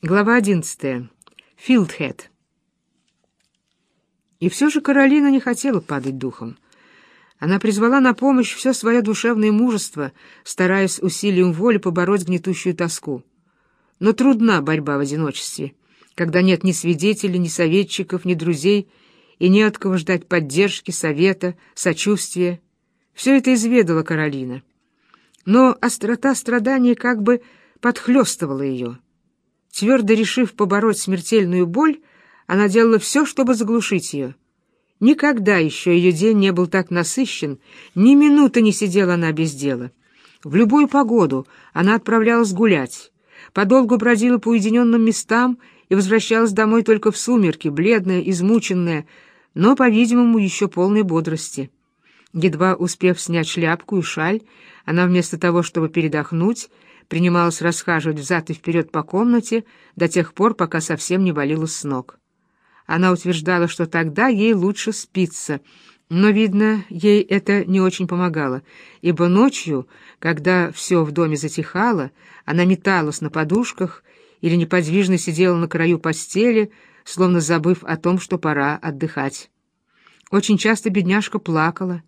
Глава одиннадцатая. Филдхед. И все же Каролина не хотела падать духом. Она призвала на помощь все свое душевное мужество, стараясь усилием воли побороть гнетущую тоску. Но трудна борьба в одиночестве, когда нет ни свидетелей, ни советчиков, ни друзей, и не от кого ждать поддержки, совета, сочувствия. Все это изведала Каролина. Но острота страдания как бы подхлестывала ее. Твердо решив побороть смертельную боль, она делала все, чтобы заглушить ее. Никогда еще ее день не был так насыщен, ни минуты не сидела она без дела. В любую погоду она отправлялась гулять, подолгу бродила по уединенным местам и возвращалась домой только в сумерки, бледная, измученная, но, по-видимому, еще полной бодрости. Едва успев снять шляпку и шаль, она вместо того, чтобы передохнуть, принималась расхаживать взад и вперед по комнате до тех пор, пока совсем не валилась с ног. Она утверждала, что тогда ей лучше спиться, но, видно, ей это не очень помогало, ибо ночью, когда все в доме затихало, она металась на подушках или неподвижно сидела на краю постели, словно забыв о том, что пора отдыхать. Очень часто бедняжка плакала,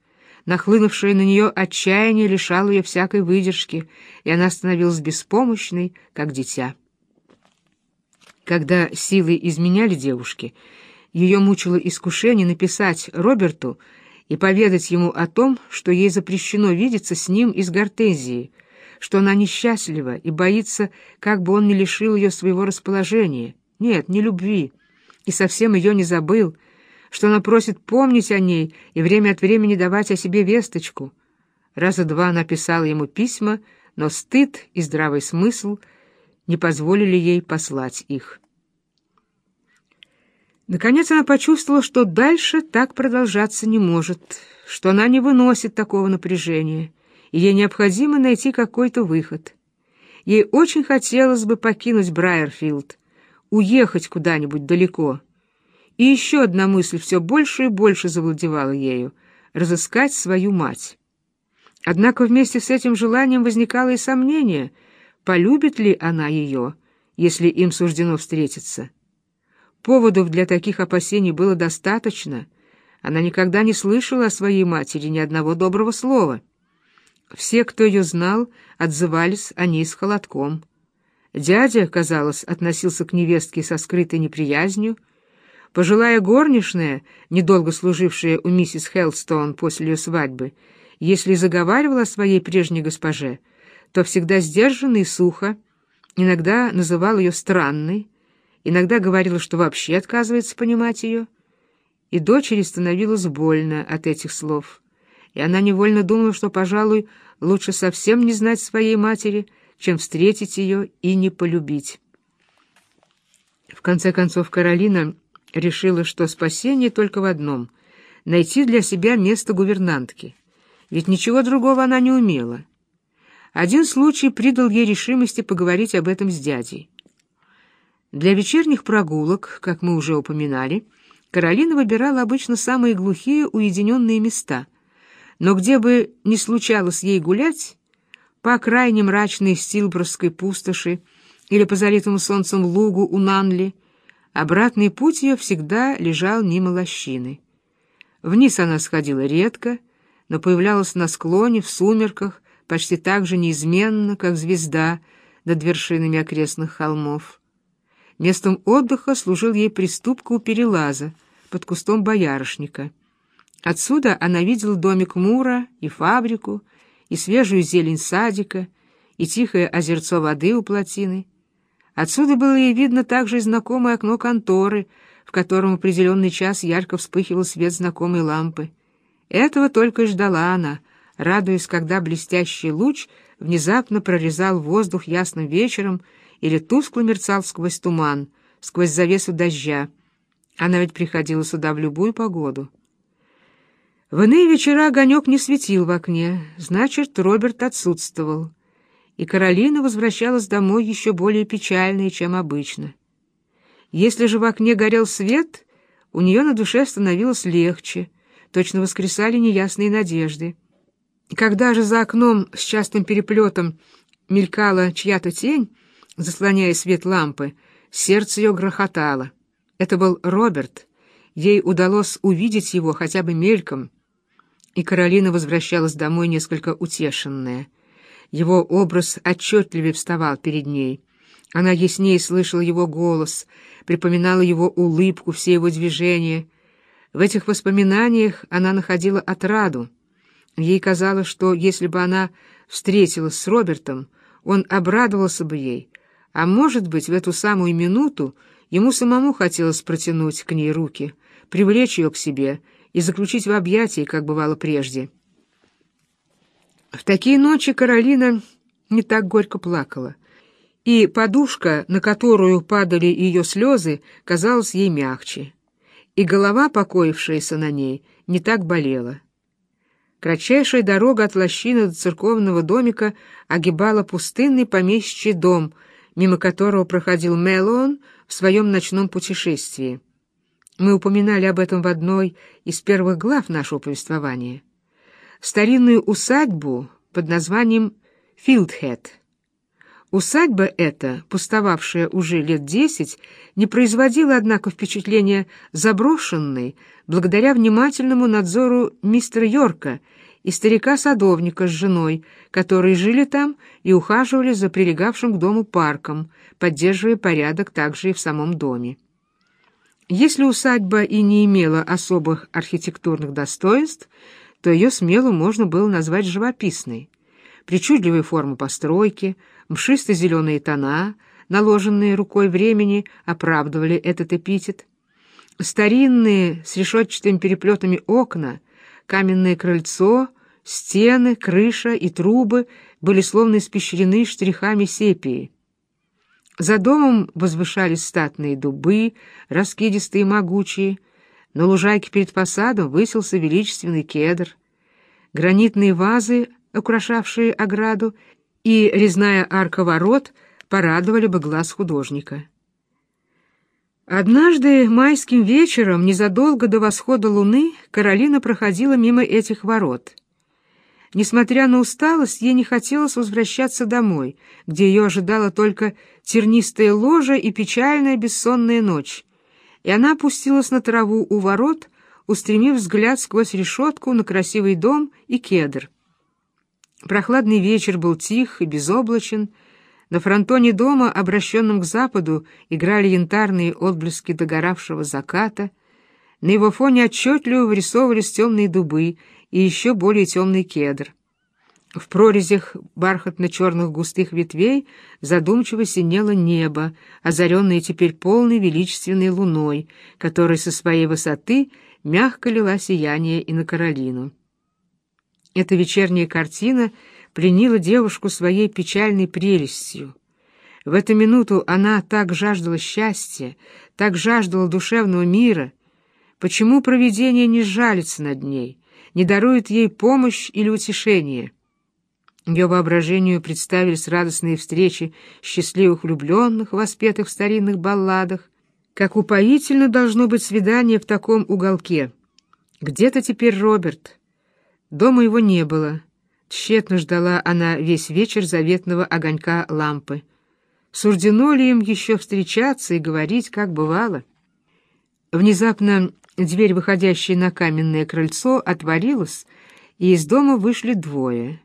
Нахлынувшее на нее отчаяние лишало ее всякой выдержки, и она становилась беспомощной, как дитя. Когда силы изменяли девушке, ее мучило искушение написать Роберту и поведать ему о том, что ей запрещено видеться с ним из Гортезии, что она несчастлива и боится, как бы он не лишил ее своего расположения. Нет, не любви, и совсем ее не забыл — что она просит помнить о ней и время от времени давать о себе весточку. Раза два она писала ему письма, но стыд и здравый смысл не позволили ей послать их. Наконец она почувствовала, что дальше так продолжаться не может, что она не выносит такого напряжения, и ей необходимо найти какой-то выход. Ей очень хотелось бы покинуть Брайерфилд, уехать куда-нибудь далеко — и еще одна мысль все больше и больше завладевала ею — разыскать свою мать. Однако вместе с этим желанием возникало и сомнение, полюбит ли она ее, если им суждено встретиться. Поводов для таких опасений было достаточно. Она никогда не слышала о своей матери ни одного доброго слова. Все, кто ее знал, отзывались о ней с холодком. Дядя, казалось, относился к невестке со скрытой неприязнью, Пожилая горничная, недолго служившая у миссис Хелстон после ее свадьбы, если заговаривала о своей прежней госпоже, то всегда сдержанно и сухо, иногда называл ее странной, иногда говорила, что вообще отказывается понимать ее, и дочери становилось больно от этих слов, и она невольно думала, что, пожалуй, лучше совсем не знать своей матери, чем встретить ее и не полюбить. В конце концов, Каролина решила, что спасение только в одном — найти для себя место гувернантки, ведь ничего другого она не умела. Один случай придал ей решимости поговорить об этом с дядей. Для вечерних прогулок, как мы уже упоминали, Каролина выбирала обычно самые глухие уединенные места, но где бы ни случалось ей гулять, по крайне мрачной Стилборской пустоши или по залитому солнцем лугу у Нанли — Обратный путь ее всегда лежал мимо лощины. Вниз она сходила редко, но появлялась на склоне в сумерках почти так же неизменно, как звезда над вершинами окрестных холмов. Местом отдыха служил ей приступка у перелаза под кустом боярышника. Отсюда она видела домик Мура и фабрику, и свежую зелень садика, и тихое озерцо воды у плотины, Отсюда было ей видно также и знакомое окно конторы, в котором в определенный час ярко вспыхивал свет знакомой лампы. Этого только и ждала она, радуясь, когда блестящий луч внезапно прорезал воздух ясным вечером или тускло мерцал сквозь туман, сквозь завесу дождя. Она ведь приходила сюда в любую погоду. В иные вечера огонек не светил в окне, значит, Роберт отсутствовал и Каролина возвращалась домой еще более печальной, чем обычно. Если же в окне горел свет, у нее на душе становилось легче, точно воскресали неясные надежды. Когда же за окном с частым переплетом мелькала чья-то тень, заслоняя свет лампы, сердце ее грохотало. Это был Роберт. Ей удалось увидеть его хотя бы мельком. И Каролина возвращалась домой несколько утешенная. Его образ отчетливее вставал перед ней. Она яснее слышала его голос, припоминала его улыбку, все его движения. В этих воспоминаниях она находила отраду. Ей казалось, что если бы она встретилась с Робертом, он обрадовался бы ей, а может быть, в эту самую минуту ему самому хотелось протянуть к ней руки, привлечь ее к себе и заключить в объятии, как бывало прежде. В такие ночи Каролина не так горько плакала, и подушка, на которую падали ее слезы, казалась ей мягче, и голова, покоившаяся на ней, не так болела. Кратчайшая дорога от лощины до церковного домика огибала пустынный помещичий дом, мимо которого проходил Мелон в своем ночном путешествии. Мы упоминали об этом в одной из первых глав нашего повествования. Старинную усадьбу под названием Филдхед. Усадьба эта, пустовавшая уже лет десять, не производила, однако, впечатления заброшенной благодаря внимательному надзору мистера Йорка и старика-садовника с женой, которые жили там и ухаживали за прилегавшим к дому парком, поддерживая порядок также и в самом доме. Если усадьба и не имела особых архитектурных достоинств, то ее смело можно было назвать живописной. Причудливые формы постройки, мшисто-зеленые тона, наложенные рукой времени, оправдывали этот эпитет. Старинные с решетчатыми переплетами окна — Каменное крыльцо, стены, крыша и трубы были словно испещрены штрихами сепии. За домом возвышались статные дубы, раскидистые и могучие. На лужайке перед фасадом высился величественный кедр. Гранитные вазы, украшавшие ограду, и резная арка ворот порадовали бы глаз художника. Однажды майским вечером, незадолго до восхода луны, Каролина проходила мимо этих ворот. Несмотря на усталость, ей не хотелось возвращаться домой, где ее ожидала только тернистая ложа и печальная бессонная ночь, и она опустилась на траву у ворот, устремив взгляд сквозь решетку на красивый дом и кедр. Прохладный вечер был тих и безоблачен, на фронтоне дома, обращенном к западу, играли янтарные отблески догоравшего заката. На его фоне отчетливо вырисовывались темные дубы и еще более темный кедр. В прорезях бархатно-черных густых ветвей задумчиво синело небо, озаренное теперь полной величественной луной, которая со своей высоты мягко лила сияние и на Каролину. Эта вечерняя картина — пленила девушку своей печальной прелестью. В эту минуту она так жаждала счастья, так жаждала душевного мира. Почему провидение не жалится над ней, не дарует ей помощь или утешение? Ее воображению представились радостные встречи счастливых влюбленных, воспетых в старинных балладах. Как упоительно должно быть свидание в таком уголке. Где-то теперь Роберт. Дома его не было. Тщетно ждала она весь вечер заветного огонька лампы. Суждено ли им еще встречаться и говорить, как бывало? Внезапно дверь, выходящая на каменное крыльцо, отворилась, и из дома вышли двое.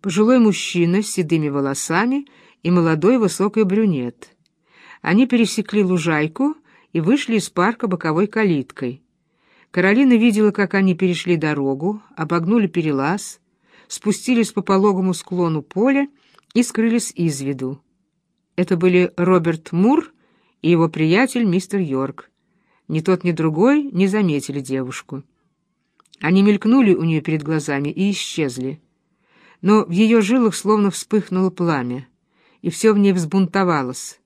Пожилой мужчина с седыми волосами и молодой высокий брюнет. Они пересекли лужайку и вышли из парка боковой калиткой. Каролина видела, как они перешли дорогу, обогнули перелаз, спустились по пологому склону поля и скрылись из виду. Это были Роберт Мур и его приятель мистер Йорк. Ни тот, ни другой не заметили девушку. Они мелькнули у нее перед глазами и исчезли. Но в ее жилах словно вспыхнуло пламя, и все в ней взбунтовалось.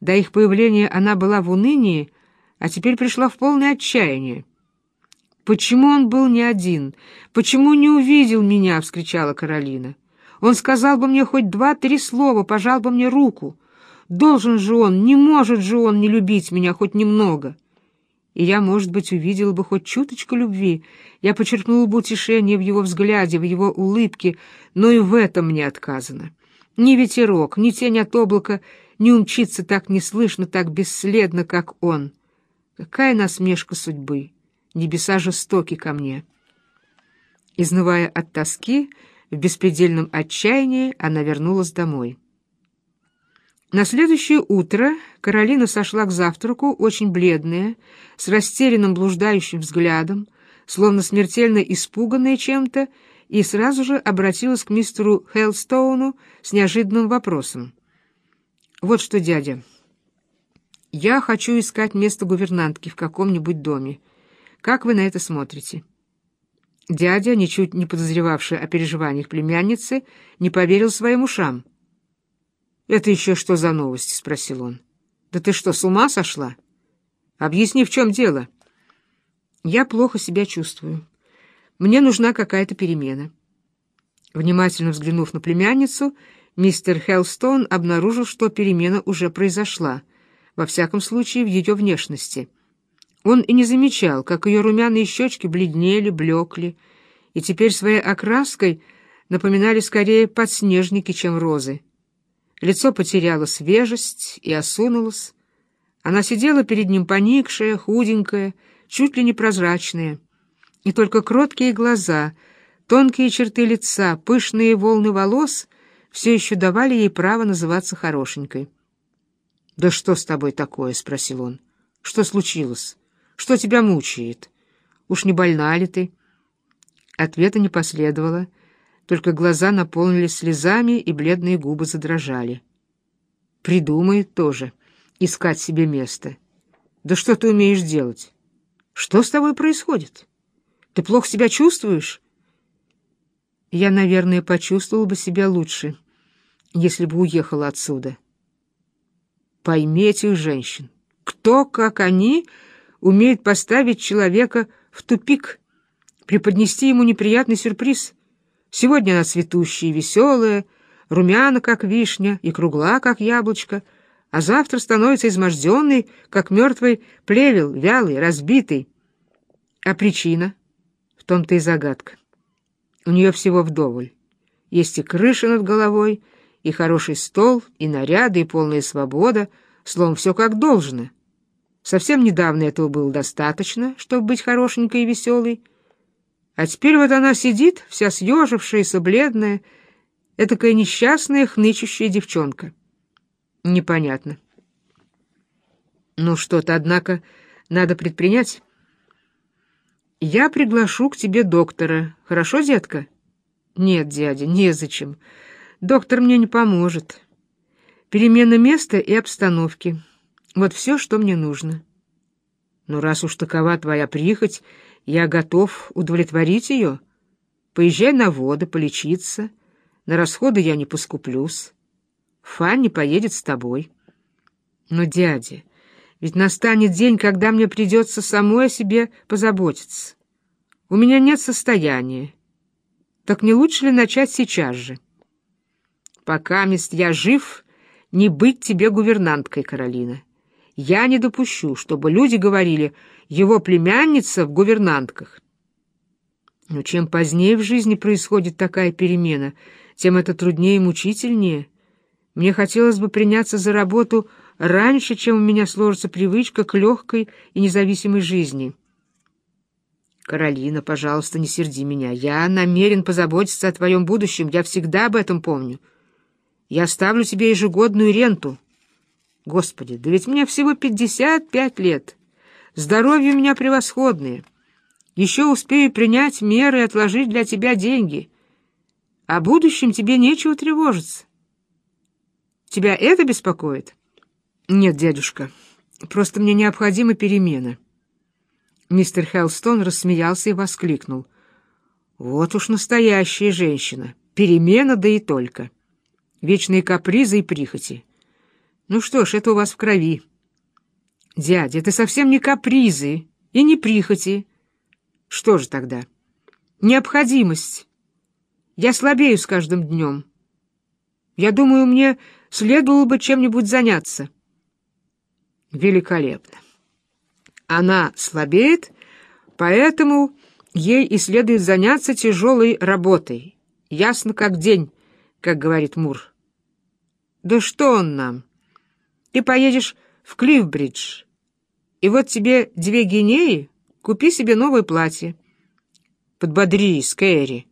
До их появления она была в унынии, а теперь пришла в полное отчаяние. «Почему он был не один? Почему не увидел меня?» — вскричала Каролина. «Он сказал бы мне хоть два-три слова, пожал бы мне руку. Должен же он, не может же он не любить меня хоть немного. И я, может быть, увидела бы хоть чуточку любви. Я почерпнула бы утешение в его взгляде, в его улыбке, но и в этом мне отказано. Ни ветерок, ни тень от облака не умчится так неслышно, так бесследно, как он. Какая насмешка судьбы! Небеса жестоки ко мне. Изнывая от тоски, в беспредельном отчаянии она вернулась домой. На следующее утро Каролина сошла к завтраку, очень бледная, с растерянным блуждающим взглядом, словно смертельно испуганная чем-то, и сразу же обратилась к мистеру Хелстоуну с неожиданным вопросом. «Вот что, дядя, я хочу искать место гувернантки в каком-нибудь доме. Как вы на это смотрите?» Дядя, ничуть не подозревавший о переживаниях племянницы, не поверил своим ушам. «Это еще что за новости?» — спросил он. «Да ты что, с ума сошла? Объясни, в чем дело?» «Я плохо себя чувствую. Мне нужна какая-то перемена». Внимательно взглянув на племянницу, мистер Хелстон обнаружил, что перемена уже произошла, во всяком случае в ее внешности. Он и не замечал, как ее румяные щечки бледнели, блекли, и теперь своей окраской напоминали скорее подснежники, чем розы. Лицо потеряло свежесть и осунулось. Она сидела перед ним поникшая, худенькая, чуть ли не прозрачная. И только кроткие глаза, тонкие черты лица, пышные волны волос все еще давали ей право называться хорошенькой. «Да что с тобой такое?» — спросил он. «Что случилось? Что тебя мучает? Уж не больна ли ты?» Ответа не последовало, только глаза наполнились слезами, и бледные губы задрожали. «Придумает тоже, искать себе место. Да что ты умеешь делать? Что с тобой происходит?» Ты плохо себя чувствуешь? Я, наверное, почувствовала бы себя лучше, если бы уехала отсюда. Пойми этих женщин. Кто, как они, умеет поставить человека в тупик, преподнести ему неприятный сюрприз. Сегодня она цветущая и веселая, румяна, как вишня, и кругла, как яблочко, а завтра становится изможденной, как мертвый плевел, вялый, разбитый. А причина — в том-то и загадка. У нее всего вдоволь. Есть и крыша над головой, и хороший стол, и наряды, и полная свобода, словом, все как должно. Совсем недавно этого было достаточно, чтобы быть хорошенькой и веселой. А теперь вот она сидит, вся съежившаяся, бледная, этакая несчастная, хнычущая девчонка. Непонятно. Ну, что-то, однако, надо предпринять. «Я приглашу к тебе доктора. Хорошо, детка?» «Нет, дядя, незачем. Доктор мне не поможет. Перемена места и обстановки. Вот все, что мне нужно». «Ну, раз уж такова твоя прихоть, я готов удовлетворить ее. Поезжай на воды, полечиться. На расходы я не поскуплюсь. Фанни поедет с тобой». «Но, дядя, ведь настанет день, когда мне придется самой о себе позаботиться. У меня нет состояния. Так не лучше ли начать сейчас же? Пока, мест я жив, не быть тебе гувернанткой, Каролина. Я не допущу, чтобы люди говорили «его племянница в гувернантках». Но чем позднее в жизни происходит такая перемена, тем это труднее и мучительнее. Мне хотелось бы приняться за работу раньше, чем у меня сложится привычка к легкой и независимой жизни. Каролина, пожалуйста, не серди меня. Я намерен позаботиться о твоем будущем. Я всегда об этом помню. Я ставлю тебе ежегодную ренту. Господи, да ведь мне всего пятьдесят пять лет. Здоровье у меня превосходное. Еще успею принять меры и отложить для тебя деньги. О будущем тебе нечего тревожиться. Тебя это беспокоит?» «Нет, дядюшка, просто мне необходима перемена». Мистер Хелстон рассмеялся и воскликнул. «Вот уж настоящая женщина! Перемена, да и только! Вечные капризы и прихоти! Ну что ж, это у вас в крови!» «Дядя, это совсем не капризы и не прихоти!» «Что же тогда?» «Необходимость! Я слабею с каждым днем. Я думаю, мне следовало бы чем-нибудь заняться». Великолепно. Она слабеет, поэтому ей и следует заняться тяжелой работой. Ясно как день, как говорит Мур. Да что он нам? Ты поедешь в Клифбридж, и вот тебе две гинеи, купи себе новое платье. Подбодрись, Кэрри.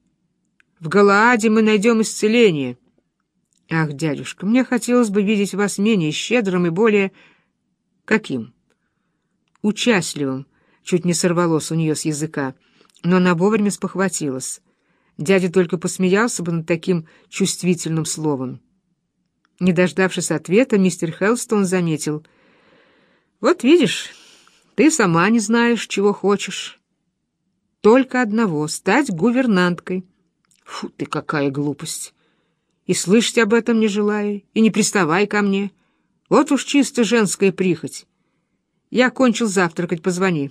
В Галааде мы найдем исцеление. Ах, дядюшка, мне хотелось бы видеть вас менее щедрым и более... Каким? Участливым. Чуть не сорвалось у нее с языка, но она вовремя спохватилась. Дядя только посмеялся бы над таким чувствительным словом. Не дождавшись ответа, мистер Хелстон заметил. «Вот видишь, ты сама не знаешь, чего хочешь. Только одного — стать гувернанткой. Фу ты, какая глупость! И слышать об этом не желаю, и не приставай ко мне. Вот уж чисто женская прихоть. Я кончил завтракать, позвони.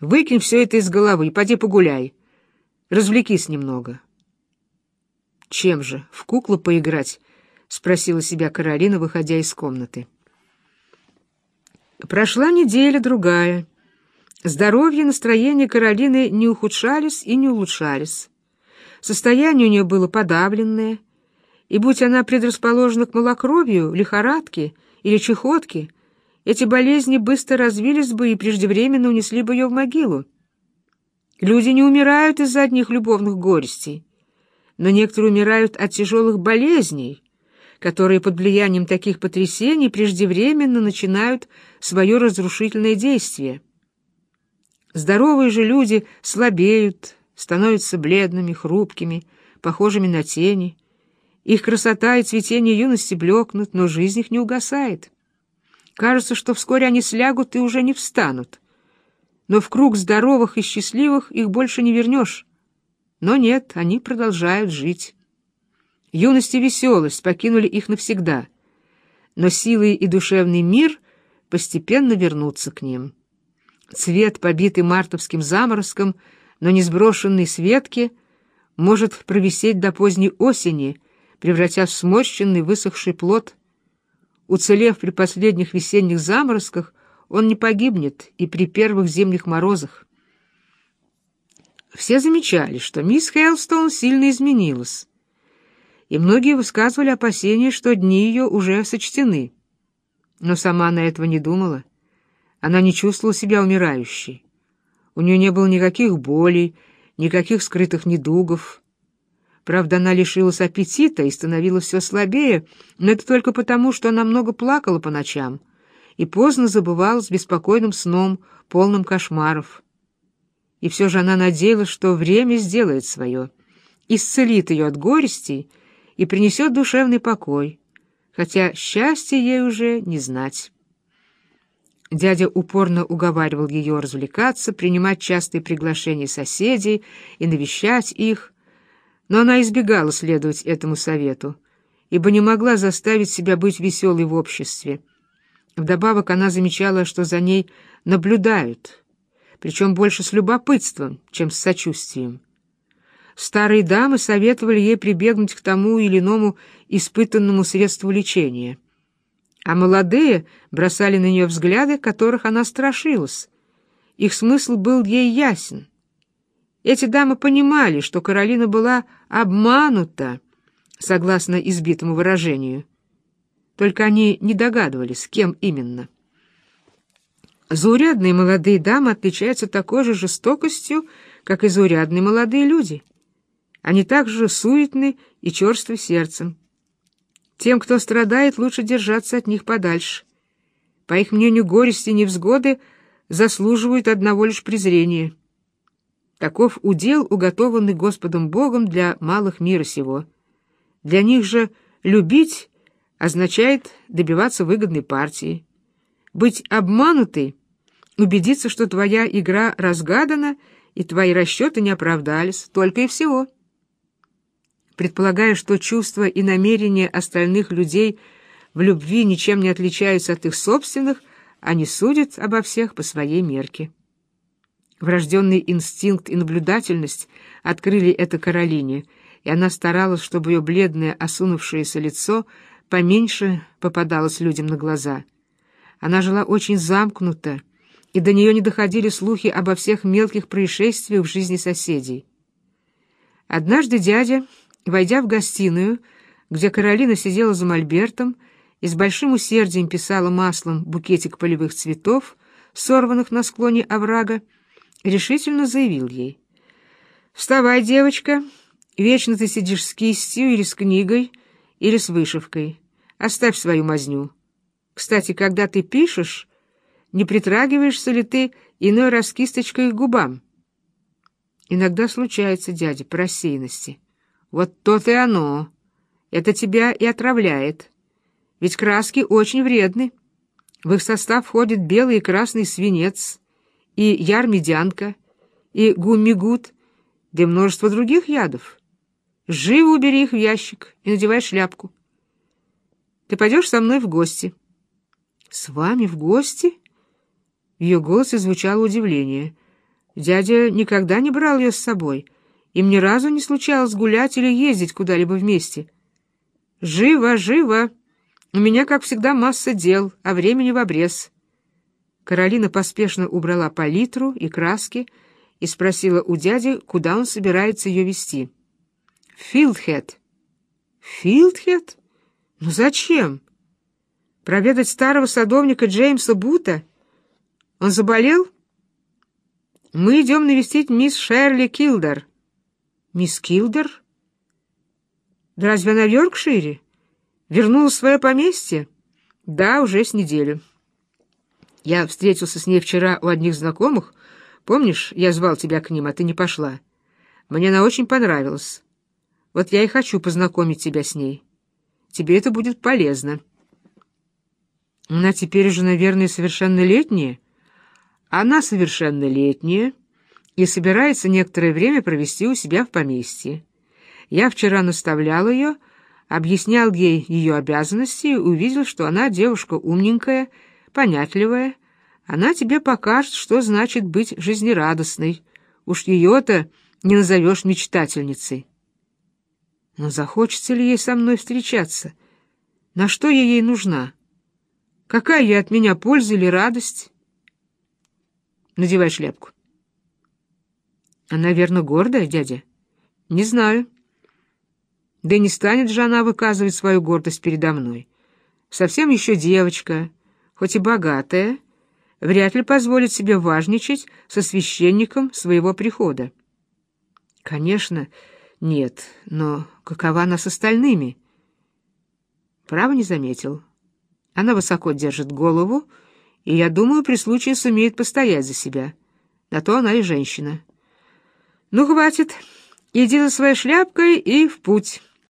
Выкинь все это из головы поди погуляй. Развлекись немного. Чем же, в куклу поиграть? — спросила себя Каролина, выходя из комнаты. Прошла неделя-другая. Здоровье и настроение Каролины не ухудшались и не улучшались. Состояние у нее было подавленное, и будь она предрасположена к малокровию, лихорадке или чехотке, эти болезни быстро развились бы и преждевременно унесли бы ее в могилу. Люди не умирают из-за одних любовных горестей, но некоторые умирают от тяжелых болезней, которые под влиянием таких потрясений преждевременно начинают свое разрушительное действие. Здоровые же люди слабеют, становятся бледными, хрупкими, похожими на тени. Их красота и цветение юности блекнут, но жизнь их не угасает. Кажется, что вскоре они слягут и уже не встанут но в круг здоровых и счастливых их больше не вернешь. Но нет, они продолжают жить. Юность и веселость покинули их навсегда, но силы и душевный мир постепенно вернутся к ним. Цвет, побитый мартовским заморозком, но не сброшенный с ветки, может провисеть до поздней осени, превратясь в сморщенный высохший плод. Уцелев при последних весенних заморозках, он не погибнет и при первых зимних морозах. Все замечали, что мисс Хейлстоун сильно изменилась, и многие высказывали опасения, что дни ее уже сочтены. Но сама она этого не думала. Она не чувствовала себя умирающей. У нее не было никаких болей, никаких скрытых недугов. Правда, она лишилась аппетита и становилась все слабее, но это только потому, что она много плакала по ночам — и поздно забывал с беспокойным сном, полным кошмаров. И все же она надеялась, что время сделает свое, исцелит ее от горестей и принесет душевный покой, хотя счастья ей уже не знать. Дядя упорно уговаривал ее развлекаться, принимать частые приглашения соседей и навещать их, но она избегала следовать этому совету, ибо не могла заставить себя быть веселой в обществе, Вдобавок она замечала, что за ней наблюдают, причем больше с любопытством, чем с сочувствием. Старые дамы советовали ей прибегнуть к тому или иному испытанному средству лечения, а молодые бросали на нее взгляды, которых она страшилась. Их смысл был ей ясен. Эти дамы понимали, что Каролина была обманута, согласно избитому выражению, только они не догадывались, кем именно. Заурядные молодые дамы отличаются такой же жестокостью, как и заурядные молодые люди. Они также суетны и черствы сердцем. Тем, кто страдает, лучше держаться от них подальше. По их мнению, горести и невзгоды заслуживают одного лишь презрения. Таков удел, уготованный Господом Богом для малых мира сего. Для них же любить означает добиваться выгодной партии. Быть обманутой — убедиться, что твоя игра разгадана и твои расчеты не оправдались, только и всего. Предполагая, что чувства и намерения остальных людей в любви ничем не отличаются от их собственных, они судят обо всех по своей мерке. Врожденный инстинкт и наблюдательность открыли это Каролине, и она старалась, чтобы ее бледное, осунувшееся лицо — поменьше попадалось людям на глаза. Она жила очень замкнуто, и до нее не доходили слухи обо всех мелких происшествиях в жизни соседей. Однажды дядя, войдя в гостиную, где Каролина сидела за мольбертом и с большим усердием писала маслом букетик полевых цветов, сорванных на склоне оврага, решительно заявил ей. «Вставай, девочка, вечно ты сидишь с кистью или с книгой, или с вышивкой. Оставь свою мазню. Кстати, когда ты пишешь, не притрагиваешься ли ты иной раз кисточкой к губам?» «Иногда случается, дядя, по рассеянности. Вот то-то и оно. Это тебя и отравляет. Ведь краски очень вредны. В их состав входит белый и красный свинец, и ярмедянка, и гуммигут, да и множество других ядов. Живо убери их в ящик и надевай шляпку. Ты пойдешь со мной в гости. — С вами в гости? В ее голосе звучало удивление. Дядя никогда не брал ее с собой. Им ни разу не случалось гулять или ездить куда-либо вместе. — Живо, живо! У меня, как всегда, масса дел, а времени в обрез. Каролина поспешно убрала палитру и краски и спросила у дяди, куда он собирается ее вести. «Филдхед». «Филдхед? Ну зачем? Проведать старого садовника Джеймса Бута? Он заболел?» «Мы идем навестить мисс Шерли Килдер». «Мисс Килдер? Да разве она в Йоркшире?» Вернула свое поместье? Да, уже с неделю. Я встретился с ней вчера у одних знакомых. Помнишь, я звал тебя к ним, а ты не пошла. Мне она очень понравилась. Вот я и хочу познакомить тебя с ней. Тебе это будет полезно. Она теперь уже, наверное, совершеннолетняя. Она совершеннолетняя и собирается некоторое время провести у себя в поместье. Я вчера наставлял ее, объяснял ей ее обязанности и увидел, что она девушка умненькая, понятливая. Она тебе покажет, что значит быть жизнерадостной. Уж ее-то не назовешь мечтательницей. Но захочется ли ей со мной встречаться? На что я ей нужна? Какая ей от меня польза или радость? Надевай шляпку. Она, верно, гордая, дядя? Не знаю. Да не станет же она выказывать свою гордость передо мной. Совсем еще девочка, хоть и богатая, вряд ли позволит себе важничать со священником своего прихода. Конечно, нет, но какова она с остальными? Право не заметил. Она высоко держит голову, и, я думаю, при случае сумеет постоять за себя. На то она и женщина. Ну, хватит. Иди за своей шляпкой и в путь».